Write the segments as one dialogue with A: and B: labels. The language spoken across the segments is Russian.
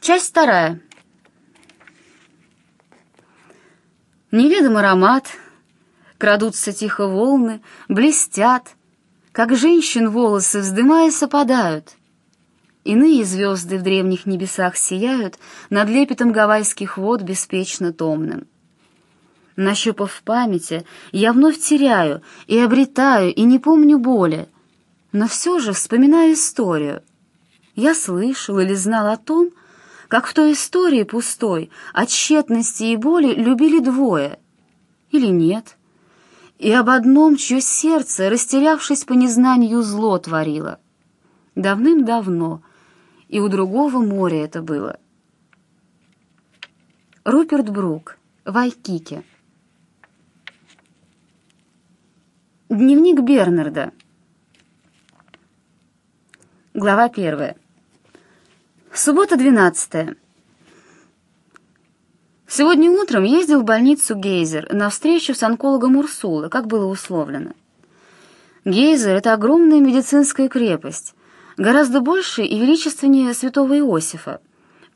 A: Часть вторая. Неведом аромат, крадутся тихо волны, блестят, как женщин волосы, вздымаясь, опадают. Иные звезды в древних небесах сияют над лепетом гавайских вод беспечно томным. Нащупав в памяти, я вновь теряю и обретаю, и не помню боли, но все же вспоминаю историю. Я слышал или знал о том, как в той истории пустой, от тщетности и боли любили двое. Или нет? И об одном, чье сердце, растерявшись по незнанию, зло творило. Давным-давно, и у другого моря это было. Руперт Брук, Вайкики. Дневник Бернарда. Глава первая. Суббота, 12. Сегодня утром ездил в больницу Гейзер на встречу с онкологом Урсулы, как было условлено. Гейзер — это огромная медицинская крепость, гораздо больше и величественнее святого Иосифа,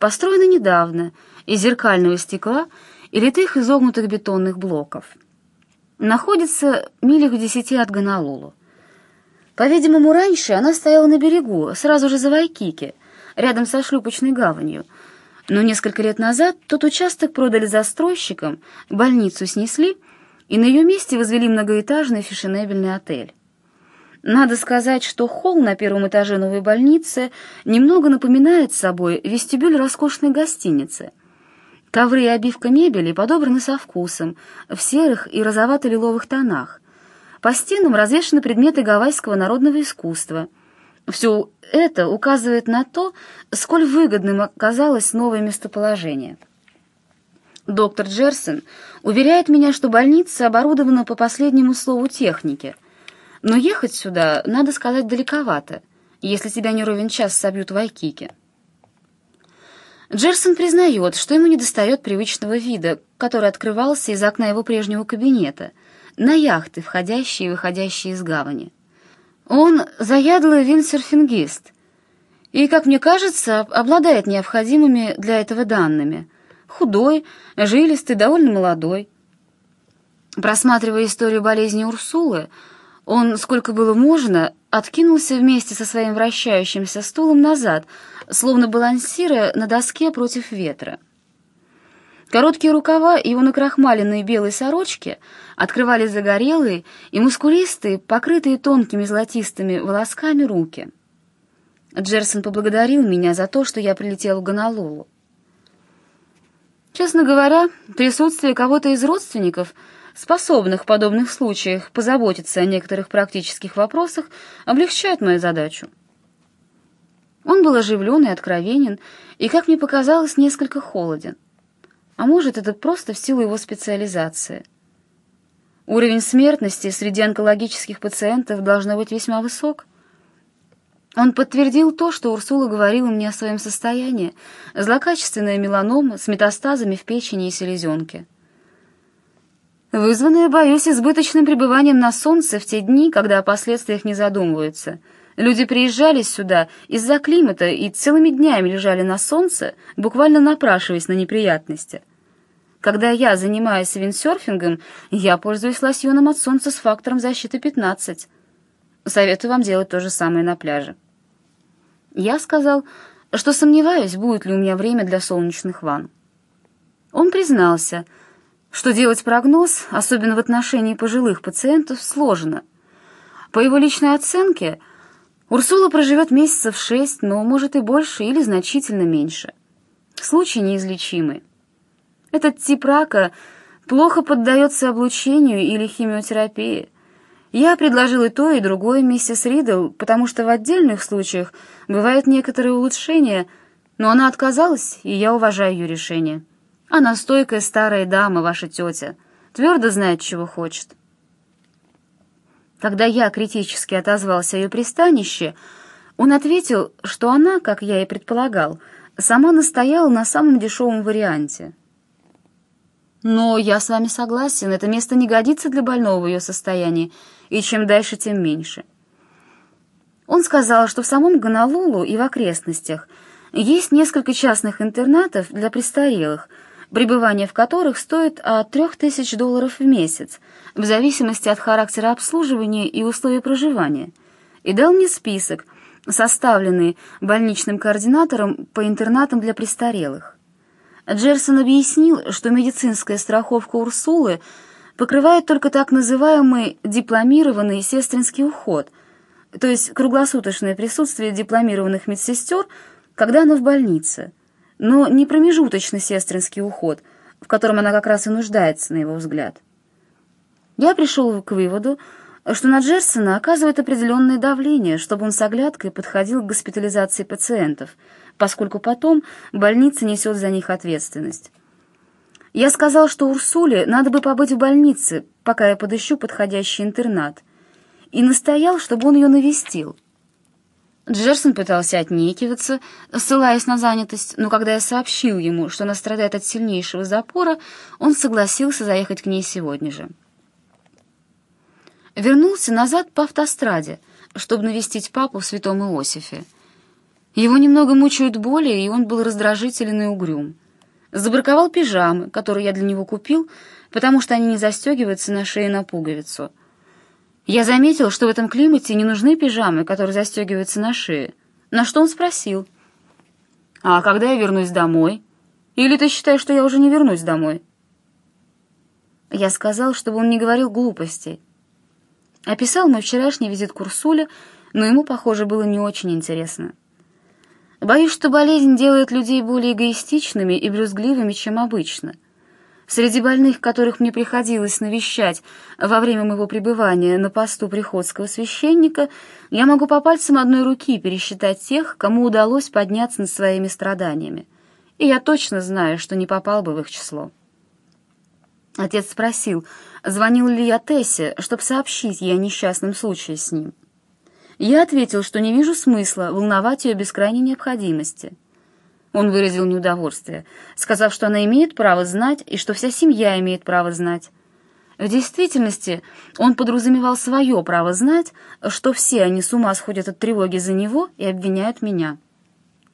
A: построена недавно из зеркального стекла и литых изогнутых бетонных блоков. Находится милях в десяти от Гонолулу. По-видимому, раньше она стояла на берегу, сразу же за Вайкики — рядом со шлюпочной гаванью. Но несколько лет назад тот участок продали застройщикам, больницу снесли, и на ее месте возвели многоэтажный фешенебельный отель. Надо сказать, что холл на первом этаже новой больницы немного напоминает собой вестибюль роскошной гостиницы. Ковры и обивка мебели подобраны со вкусом, в серых и розовато-лиловых тонах. По стенам развешаны предметы гавайского народного искусства — все это указывает на то, сколь выгодным оказалось новое местоположение. Доктор Джерсон уверяет меня, что больница оборудована по последнему слову техники, но ехать сюда, надо сказать, далековато, если тебя не ровен час собьют в Айкике. Джерсон признает, что ему недостает привычного вида, который открывался из окна его прежнего кабинета, на яхты, входящие и выходящие из гавани. Он заядлый виндсерфингист и, как мне кажется, обладает необходимыми для этого данными. Худой, жилистый, довольно молодой. Просматривая историю болезни Урсулы, он, сколько было можно, откинулся вместе со своим вращающимся стулом назад, словно балансируя на доске против ветра. Короткие рукава его накрахмаленной белой сорочки открывали загорелые и мускулистые, покрытые тонкими золотистыми волосками руки. Джерсон поблагодарил меня за то, что я прилетел в Гонолулу. Честно говоря, присутствие кого-то из родственников, способных в подобных случаях позаботиться о некоторых практических вопросах, облегчает мою задачу. Он был оживлен и откровенен, и, как мне показалось, несколько холоден. А может, это просто в силу его специализации. Уровень смертности среди онкологических пациентов должно быть весьма высок. Он подтвердил то, что Урсула говорила мне о своем состоянии, злокачественная меланома с метастазами в печени и селезенке. Вызванная, боюсь, избыточным пребыванием на солнце в те дни, когда о последствиях не задумываются. Люди приезжали сюда из-за климата и целыми днями лежали на солнце, буквально напрашиваясь на неприятности. Когда я занимаюсь виндсерфингом, я пользуюсь лосьоном от солнца с фактором защиты 15. Советую вам делать то же самое на пляже. Я сказал, что сомневаюсь, будет ли у меня время для солнечных ванн. Он признался, что делать прогноз, особенно в отношении пожилых пациентов, сложно. По его личной оценке – Урсула проживет месяцев шесть, но, может, и больше или значительно меньше. Случай неизлечимый. Этот тип рака плохо поддается облучению или химиотерапии. Я предложил и то, и другое миссис Ридл, потому что в отдельных случаях бывают некоторые улучшения, но она отказалась, и я уважаю ее решение. Она стойкая старая дама, ваша тетя, твердо знает, чего хочет. Когда я критически отозвался о ее пристанище, он ответил, что она, как я и предполагал, сама настояла на самом дешевом варианте. «Но я с вами согласен, это место не годится для больного в ее состоянии, и чем дальше, тем меньше». Он сказал, что в самом Гонолулу и в окрестностях Есть несколько частных интернатов для престарелых, пребывание в которых стоит от 3000 долларов в месяц, в зависимости от характера обслуживания и условий проживания, и дал мне список, составленный больничным координатором по интернатам для престарелых. Джерсон объяснил, что медицинская страховка Урсулы покрывает только так называемый дипломированный сестринский уход, то есть круглосуточное присутствие дипломированных медсестер – когда она в больнице, но не промежуточный сестринский уход, в котором она как раз и нуждается, на его взгляд. Я пришел к выводу, что на Джерсона оказывает определенное давление, чтобы он с оглядкой подходил к госпитализации пациентов, поскольку потом больница несет за них ответственность. Я сказал, что Урсуле надо бы побыть в больнице, пока я подыщу подходящий интернат, и настоял, чтобы он ее навестил. Джерсон пытался отнекиваться, ссылаясь на занятость, но когда я сообщил ему, что она страдает от сильнейшего запора, он согласился заехать к ней сегодня же. Вернулся назад по автостраде, чтобы навестить папу в Святом Иосифе. Его немного мучают боли, и он был раздражителен и угрюм. Забраковал пижамы, которые я для него купил, потому что они не застегиваются на шее на пуговицу — я заметил, что в этом климате не нужны пижамы, которые застегиваются на шее. На что он спросил. «А когда я вернусь домой? Или ты считаешь, что я уже не вернусь домой?» Я сказал, чтобы он не говорил глупостей. Описал мой вчерашний визит к Урсуле, но ему, похоже, было не очень интересно. Боюсь, что болезнь делает людей более эгоистичными и брюзгливыми, чем обычно — Среди больных, которых мне приходилось навещать во время моего пребывания на посту приходского священника, я могу по пальцам одной руки пересчитать тех, кому удалось подняться над своими страданиями. И я точно знаю, что не попал бы в их число. Отец спросил, звонил ли я Тессе, чтобы сообщить ей о несчастном случае с ним. Я ответил, что не вижу смысла волновать ее без крайней необходимости — он выразил неудовольствие, сказав, что она имеет право знать и что вся семья имеет право знать. В действительности он подразумевал свое право знать, что все они с ума сходят от тревоги за него и обвиняют меня.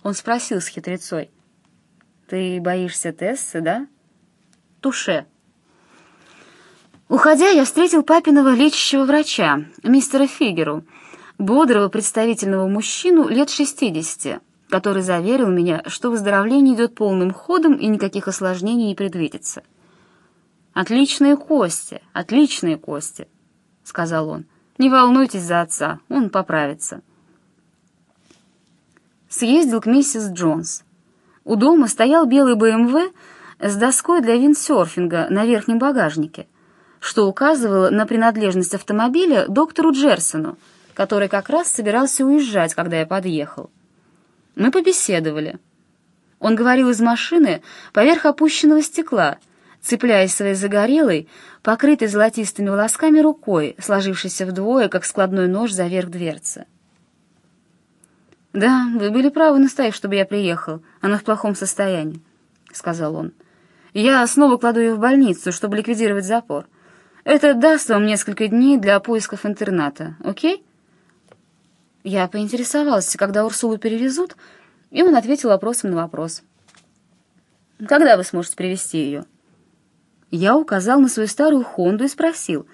A: Он спросил с хитрецой. «Ты боишься Тессы, да?» «Туше». Уходя, я встретил папиного лечащего врача, мистера Фигеру, бодрого представительного мужчину лет шестидесяти, который заверил меня, что выздоровление идет полным ходом и никаких осложнений не предвидится. «Отличные кости, отличные кости», — сказал он. «Не волнуйтесь за отца, он поправится». Съездил к миссис Джонс. У дома стоял белый БМВ с доской для виндсерфинга на верхнем багажнике, что указывало на принадлежность автомобиля доктору Джерсону, который как раз собирался уезжать, когда я подъехал. Мы побеседовали. Он говорил из машины поверх опущенного стекла, цепляясь своей загорелой, покрытой золотистыми волосками рукой, сложившейся вдвое, как складной нож за верх дверцы. «Да, вы были правы, наставив, чтобы я приехал. Она в плохом состоянии», — сказал он. «Я снова кладу ее в больницу, чтобы ликвидировать запор. Это даст вам несколько дней для поисков интерната, окей?» Я поинтересовался, когда Урсулу перевезут, и он ответил вопросом на вопрос. «Когда вы сможете привезти ее?» Я указал на свою старую Хонду и спросил,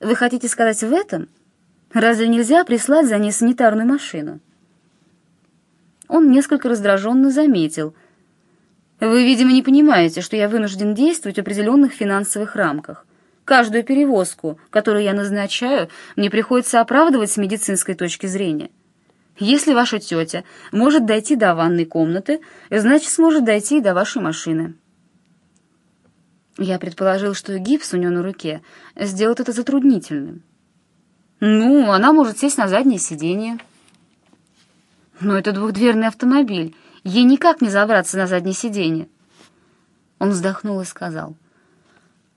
A: «Вы хотите сказать в этом? Разве нельзя прислать за ней санитарную машину?» Он несколько раздраженно заметил, «Вы, видимо, не понимаете, что я вынужден действовать в определенных финансовых рамках. Каждую перевозку, которую я назначаю, мне приходится оправдывать с медицинской точки зрения. Если ваша тетя может дойти до ванной комнаты, значит, сможет дойти и до вашей машины. Я предположил, что гипс у нее на руке сделает это затруднительным. Ну, она может сесть на заднее сиденье. Но это двухдверный автомобиль. Ей никак не забраться на заднее сиденье. Он вздохнул и сказал —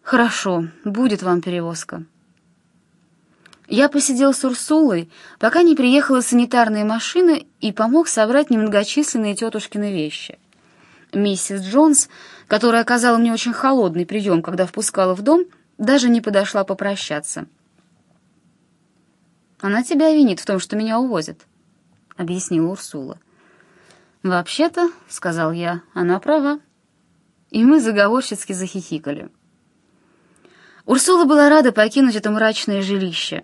A: «Хорошо, будет вам перевозка». Я посидел с Урсулой, пока не приехала санитарная машина и помог собрать немногочисленные тетушкины вещи. Миссис Джонс, которая оказала мне очень холодный прием, когда впускала в дом, даже не подошла попрощаться. «Она тебя винит в том, что меня увозят», — объяснила Урсула. «Вообще-то, — сказал я, — она права». И мы заговорщицки захихикали. Урсула была рада покинуть это мрачное жилище.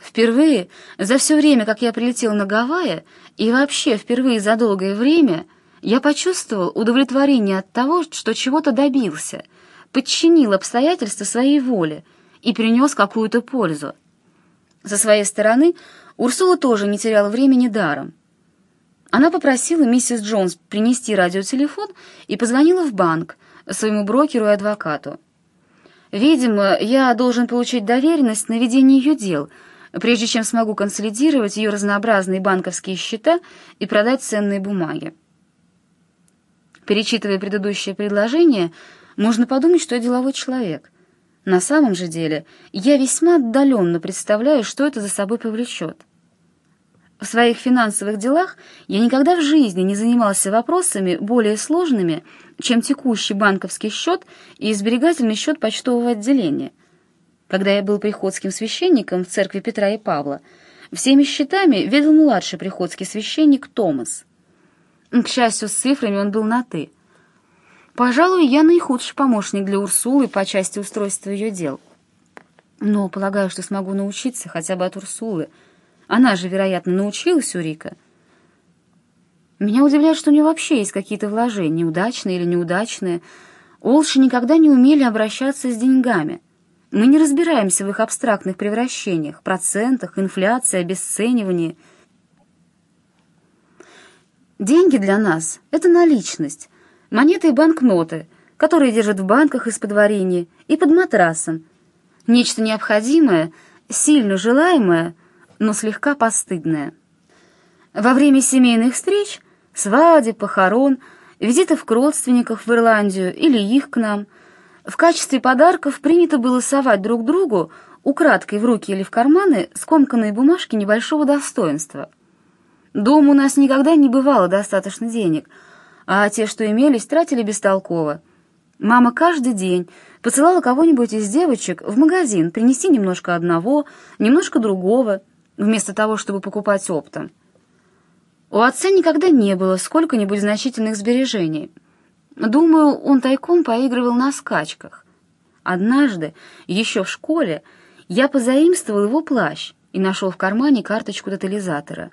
A: Впервые за все время, как я прилетел на Гавайи, и вообще впервые за долгое время, я почувствовал удовлетворение от того, что чего-то добился, подчинил обстоятельства своей воле и принес какую-то пользу. Со своей стороны Урсула тоже не теряла времени даром. Она попросила миссис Джонс принести радиотелефон и позвонила в банк своему брокеру и адвокату. Видимо, я должен получить доверенность на ведение ее дел, прежде чем смогу консолидировать ее разнообразные банковские счета и продать ценные бумаги. Перечитывая предыдущее предложение, можно подумать, что я деловой человек. На самом же деле, я весьма отдаленно представляю, что это за собой повлечет. В своих финансовых делах я никогда в жизни не занимался вопросами более сложными, чем текущий банковский счет и сберегательный счет почтового отделения. Когда я был приходским священником в церкви Петра и Павла, всеми счетами ведал младший приходский священник Томас. К счастью, с цифрами он был на «ты». Пожалуй, я наихудший помощник для Урсулы по части устройства ее дел. Но полагаю, что смогу научиться хотя бы от Урсулы — она же, вероятно, научилась у Рика. Меня удивляет, что у нее вообще есть какие-то вложения, удачные или неудачные. Олши никогда не умели обращаться с деньгами. Мы не разбираемся в их абстрактных превращениях, процентах, инфляции, обесценивании. Деньги для нас — это наличность, монеты и банкноты, которые держат в банках из-под варенья и под матрасом. Нечто необходимое, сильно желаемое — но слегка постыдная. Во время семейных встреч, свадеб, похорон, визитов к родственникам в Ирландию или их к нам, в качестве подарков принято было совать друг другу украдкой в руки или в карманы скомканные бумажки небольшого достоинства. Дома у нас никогда не бывало достаточно денег, а те, что имелись, тратили бестолково. Мама каждый день посылала кого-нибудь из девочек в магазин принести немножко одного, немножко другого, вместо того, чтобы покупать оптом. У отца никогда не было сколько-нибудь значительных сбережений. Думаю, он тайком поигрывал на скачках. Однажды, еще в школе, я позаимствовал его плащ и нашел в кармане карточку тотализатора.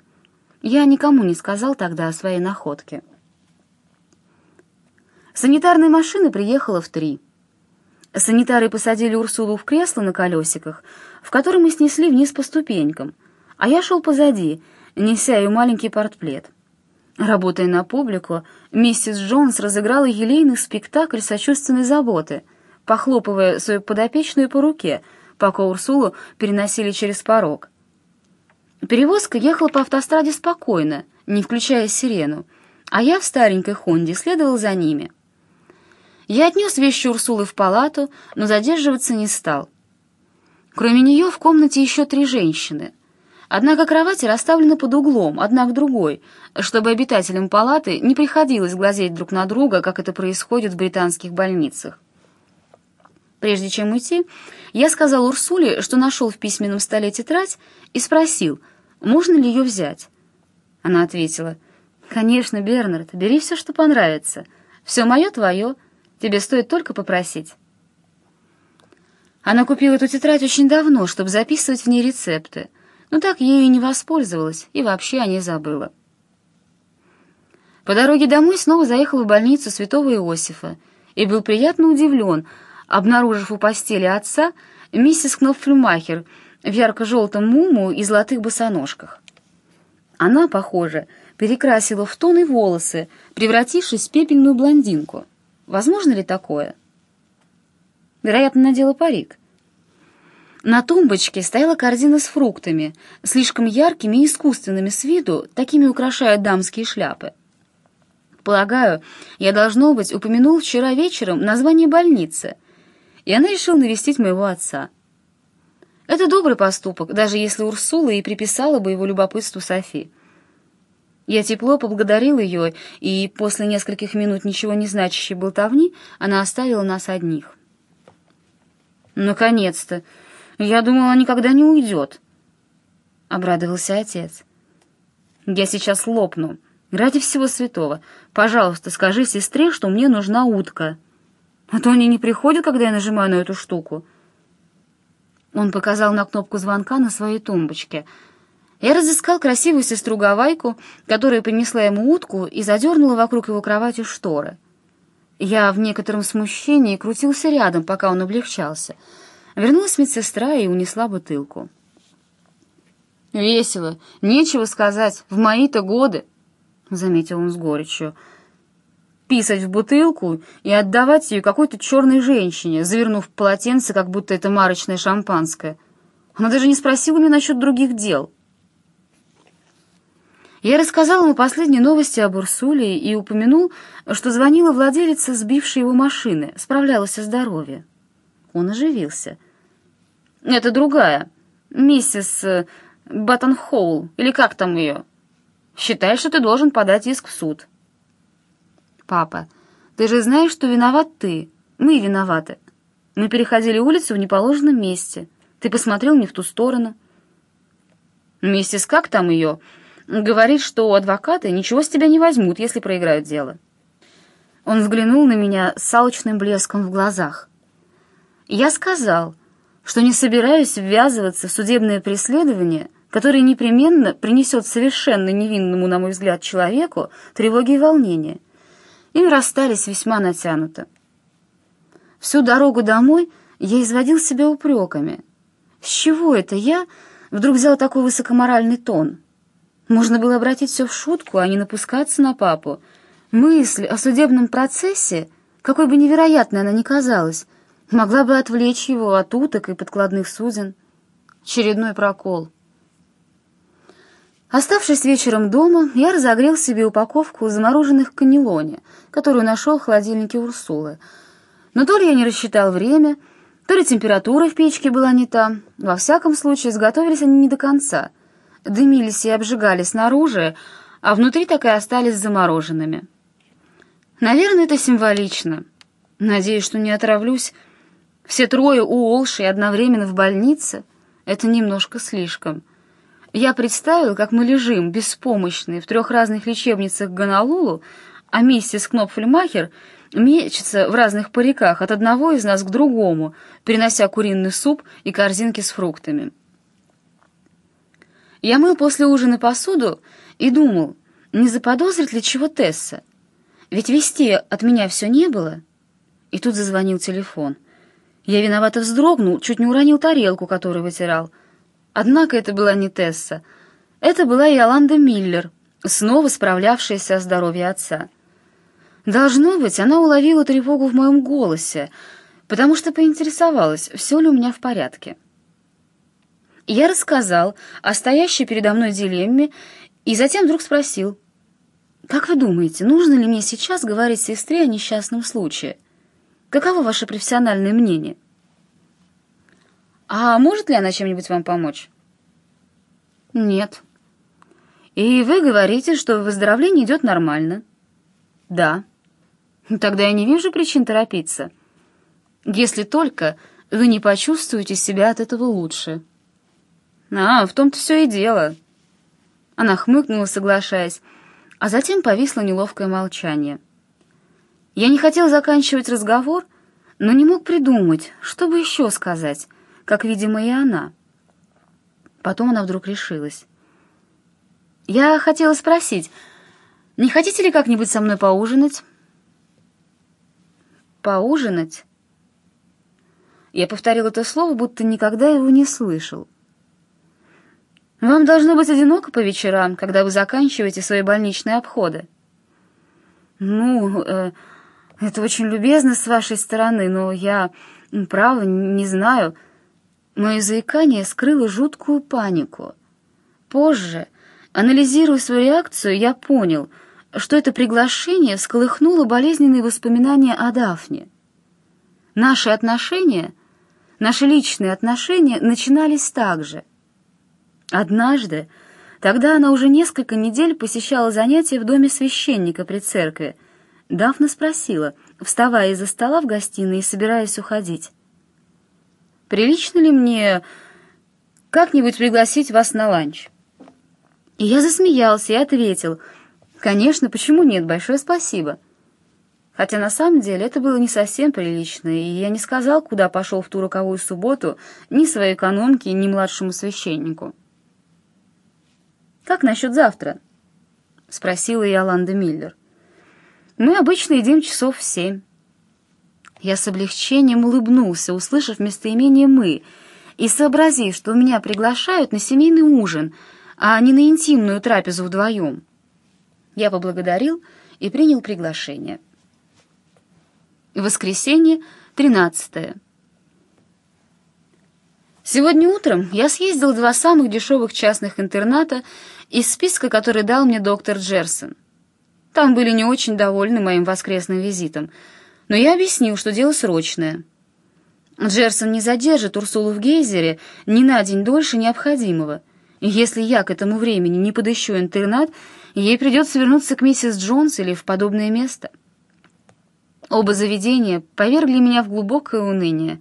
A: Я никому не сказал тогда о своей находке. Санитарная машина приехала в три. Санитары посадили Урсулу в кресло на колесиках, в котором мы снесли вниз по ступенькам — а я шел позади, неся ее маленький портплет. Работая на публику, миссис Джонс разыграла елейный спектакль сочувственной заботы, похлопывая свою подопечную по руке, пока Урсулу переносили через порог. Перевозка ехала по автостраде спокойно, не включая сирену, а я в старенькой Хонде следовал за ними. Я отнес вещи Урсулы в палату, но задерживаться не стал. Кроме нее в комнате еще три женщины — Однако кровати расставлены под углом, одна к другой, чтобы обитателям палаты не приходилось глазеть друг на друга, как это происходит в британских больницах. Прежде чем уйти, я сказал Урсуле, что нашел в письменном столе тетрадь, и спросил, можно ли ее взять. Она ответила, «Конечно, Бернард, бери все, что понравится. Все мое твое, тебе стоит только попросить». Она купила эту тетрадь очень давно, чтобы записывать в ней рецепты, но так ею и не воспользовалась, и вообще о ней забыла. По дороге домой снова заехал в больницу святого Иосифа и был приятно удивлен, обнаружив у постели отца миссис Кнопфлюмахер в ярко-желтом муму и золотых босоножках. Она, похоже, перекрасила в тон и волосы, превратившись в пепельную блондинку. Возможно ли такое? Вероятно, надела парик. На тумбочке стояла корзина с фруктами, слишком яркими и искусственными с виду, такими украшают дамские шляпы. Полагаю, я, должно быть, упомянул вчера вечером название больницы, и она решила навестить моего отца. Это добрый поступок, даже если Урсула и приписала бы его любопытству Софи. Я тепло поблагодарил ее, и после нескольких минут ничего не значащей болтовни она оставила нас одних. «Наконец-то!» Я думал, она никогда не уйдет. Обрадовался отец. Я сейчас лопну. Ради всего святого, пожалуйста, скажи сестре, что мне нужна утка. А то они не приходят, когда я нажимаю на эту штуку». Он показал на кнопку звонка на своей тумбочке. Я разыскал красивую сестру Гавайку, которая принесла ему утку и задернула вокруг его кровати шторы. Я в некотором смущении крутился рядом, пока он облегчался. Вернулась медсестра и унесла бутылку. «Весело, нечего сказать, в мои-то годы», — заметил он с горечью. «Писать в бутылку и отдавать ее какой-то черной женщине, завернув в полотенце, как будто это марочное шампанское. Она даже не спросила меня насчет других дел». Я рассказал ему последние новости об Урсуле и упомянул, что звонила владелица сбившей его машины, справлялась о здоровье. Он оживился. «Это другая, миссис э, Баттенхоул, или как там ее? Считай, что ты должен подать иск в суд». «Папа, ты же знаешь, что виноват ты. Мы виноваты. Мы переходили улицу в неположенном месте. Ты посмотрел не в ту сторону». «Миссис, как там ее?» Говорит, что адвокаты ничего с тебя не возьмут, если проиграют дело. Он взглянул на меня с алчным блеском в глазах. Я сказал, что не собираюсь ввязываться в судебное преследование, которое непременно принесет совершенно невинному, на мой взгляд, человеку тревоги и волнения. И расстались весьма натянуто. Всю дорогу домой я изводил себя упреками. С чего это я вдруг взял такой высокоморальный тон?» Можно было обратить все в шутку, а не напускаться на папу. Мысль о судебном процессе, какой бы невероятной она ни казалась, могла бы отвлечь его от уток и подкладных сузен. Очередной прокол. Оставшись вечером дома, я разогрел себе упаковку замороженных каннелоне, которую нашел в холодильнике Урсулы. Но то ли я не рассчитал время, то ли температура в печке была не та. Во всяком случае, сготовились они не до конца — дымились и обжигали снаружи, а внутри так и остались замороженными. Наверное, это символично. Надеюсь, что не отравлюсь. Все трое у Олши одновременно в больнице — это немножко слишком. Я представил, как мы лежим, беспомощные, в трех разных лечебницах Гонолулу, а миссис Кнопфельмахер мечется в разных париках от одного из нас к другому, перенося куриный суп и корзинки с фруктами. Я мыл после ужина посуду и думал, не заподозрит ли чего Тесса. Ведь вести от меня все не было. И тут зазвонил телефон. Я виновато вздрогнул, чуть не уронил тарелку, которую вытирал. Однако это была не Тесса. Это была Иоланда Миллер, снова справлявшаяся о здоровье отца. Должно быть, она уловила тревогу в моем голосе, потому что поинтересовалась, все ли у меня в порядке. Я рассказал о стоящей передо мной дилемме и затем вдруг спросил, «Как вы думаете, нужно ли мне сейчас говорить сестре о несчастном случае? Каково ваше профессиональное мнение?» «А может ли она чем-нибудь вам помочь?» «Нет». «И вы говорите, что выздоровление идет нормально?» «Да». «Тогда я не вижу причин торопиться. Если только вы не почувствуете себя от этого лучше». «А, в том-то все и дело». Она хмыкнула, соглашаясь, а затем повисло неловкое молчание. Я не хотел заканчивать разговор, но не мог придумать, что бы еще сказать, как, видимо, и она. Потом она вдруг решилась. «Я хотела спросить, не хотите ли как-нибудь со мной поужинать?» «Поужинать?» Я повторил это слово, будто никогда его не слышал. Вам должно быть одиноко по вечерам, когда вы заканчиваете свои больничные обходы. Ну, э, это очень любезно с вашей стороны, но я, право, не знаю. Мое заикание скрыло жуткую панику. Позже, анализируя свою реакцию, я понял, что это приглашение всколыхнуло болезненные воспоминания о Дафне. Наши отношения, наши личные отношения начинались так же — Однажды, тогда она уже несколько недель посещала занятия в доме священника при церкви, Дафна спросила, вставая из-за стола в гостиной и собираясь уходить. «Прилично ли мне как-нибудь пригласить вас на ланч?» И я засмеялся и ответил, Конечно, почему нет? Большое спасибо. Хотя на самом деле это было не совсем прилично, и я не сказал, куда пошел в ту роковую субботу ни своей экономке, ни младшему священнику. «Как насчет завтра?» — спросила я Ланда Миллер. «Мы обычно едим часов в семь». Я с облегчением улыбнулся, услышав местоимение «мы», и сообразив, что меня приглашают на семейный ужин, а не на интимную трапезу вдвоем. Я поблагодарил и принял приглашение. Воскресенье, 13 Сегодня утром я съездил в два самых дешевых частных интерната из списка, который дал мне доктор Джерсон. Там были не очень довольны моим воскресным визитом, но я объяснил, что дело срочное. Джерсон не задержит Урсулу в Гейзере ни на день дольше необходимого. Если я к этому времени не подыщу интернат, ей придется вернуться к миссис Джонс или в подобное место. Оба заведения повергли меня в глубокое уныние,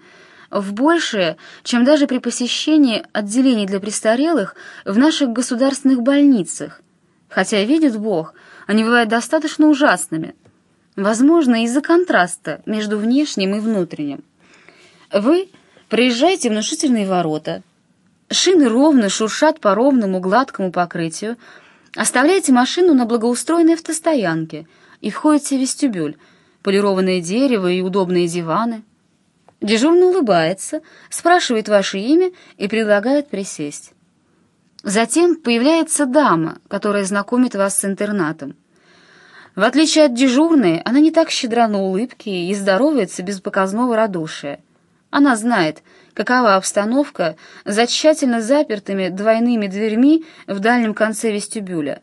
A: в большее, чем даже при посещении отделений для престарелых в наших государственных больницах, хотя, видит Бог, они бывают достаточно ужасными, возможно, из-за контраста между внешним и внутренним. Вы проезжаете внушительные ворота, шины ровно шуршат по ровному гладкому покрытию, оставляете машину на благоустроенной автостоянке и входите в вестибюль, полированное дерево и удобные диваны. Дежурный улыбается, спрашивает ваше имя и предлагает присесть. Затем появляется дама, которая знакомит вас с интернатом. В отличие от дежурной, она не так щедра на улыбки и здоровается без показного радушия. Она знает, какова обстановка за тщательно запертыми двойными дверьми в дальнем конце вестибюля.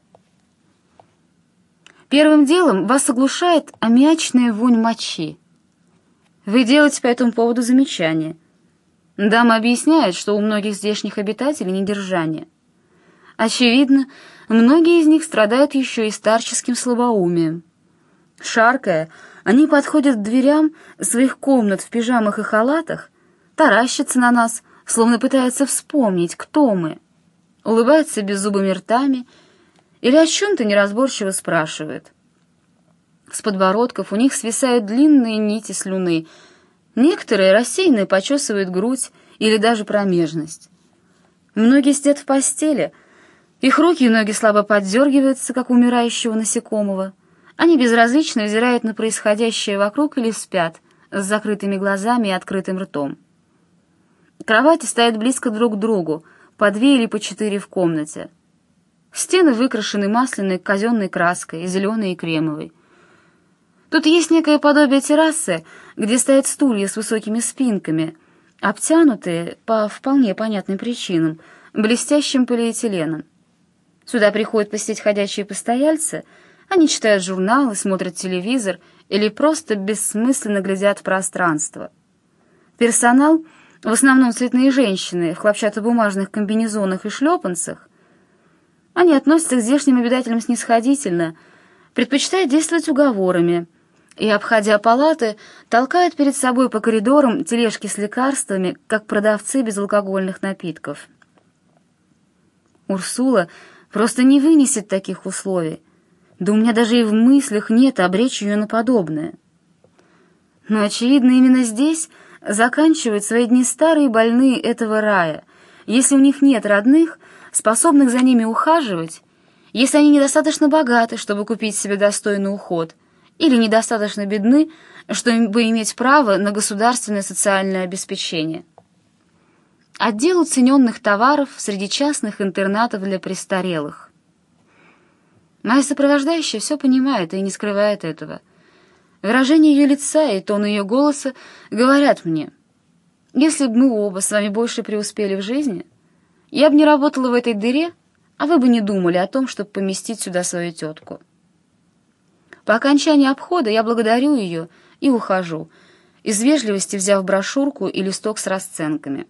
A: Первым делом вас оглушает аммиачная вонь мочи. Вы делаете по этому поводу замечание. Дама объясняет, что у многих здешних обитателей недержание. Очевидно, многие из них страдают еще и старческим слабоумием. Шаркая, они подходят к дверям своих комнат в пижамах и халатах, таращатся на нас, словно пытаются вспомнить, кто мы, улыбаются беззубыми ртами или о чем-то неразборчиво спрашивают. С подбородков у них свисают длинные нити слюны, некоторые рассеянно почесывают грудь или даже промежность. Многие сидят в постели, их руки и ноги слабо поддергиваются, как умирающего насекомого — они безразлично взирают на происходящее вокруг или спят, с закрытыми глазами и открытым ртом. Кровати стоят близко друг к другу, по две или по четыре в комнате. Стены выкрашены масляной казенной краской, зеленой и кремовой. Тут есть некое подобие террасы, где стоят стулья с высокими спинками, обтянутые, по вполне понятным причинам, блестящим полиэтиленом. Сюда приходят посетить ходячие постояльцы — они читают журналы, смотрят телевизор или просто бессмысленно глядят в пространство. Персонал, в основном цветные женщины в хлопчатобумажных комбинезонах и шлепанцах, они относятся к здешним обитателям снисходительно, предпочитают действовать уговорами и, обходя палаты, толкают перед собой по коридорам тележки с лекарствами, как продавцы безалкогольных напитков. Урсула просто не вынесет таких условий, да у меня даже и в мыслях нет обречь ее на подобное. Но, очевидно, именно здесь заканчивают свои дни старые больные этого рая, если у них нет родных, способных за ними ухаживать, если они недостаточно богаты, чтобы купить себе достойный уход, или недостаточно бедны, чтобы иметь право на государственное социальное обеспечение. Отдел уцененных товаров среди частных интернатов для престарелых. Моя сопровождающая все понимает и не скрывает этого. Выражение ее лица и тон ее голоса говорят мне, если бы мы оба с вами больше преуспели в жизни, я бы не работала в этой дыре, а вы бы не думали о том, чтобы поместить сюда свою тетку. По окончании обхода я благодарю ее и ухожу, из вежливости взяв брошюрку и листок с расценками.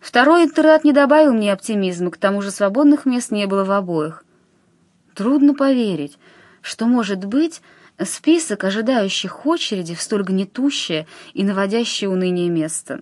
A: Второй интернат не добавил мне оптимизма, к тому же свободных мест не было в обоих. Трудно поверить, что может быть список ожидающих очереди в столь гнетущее и наводящее уныние место.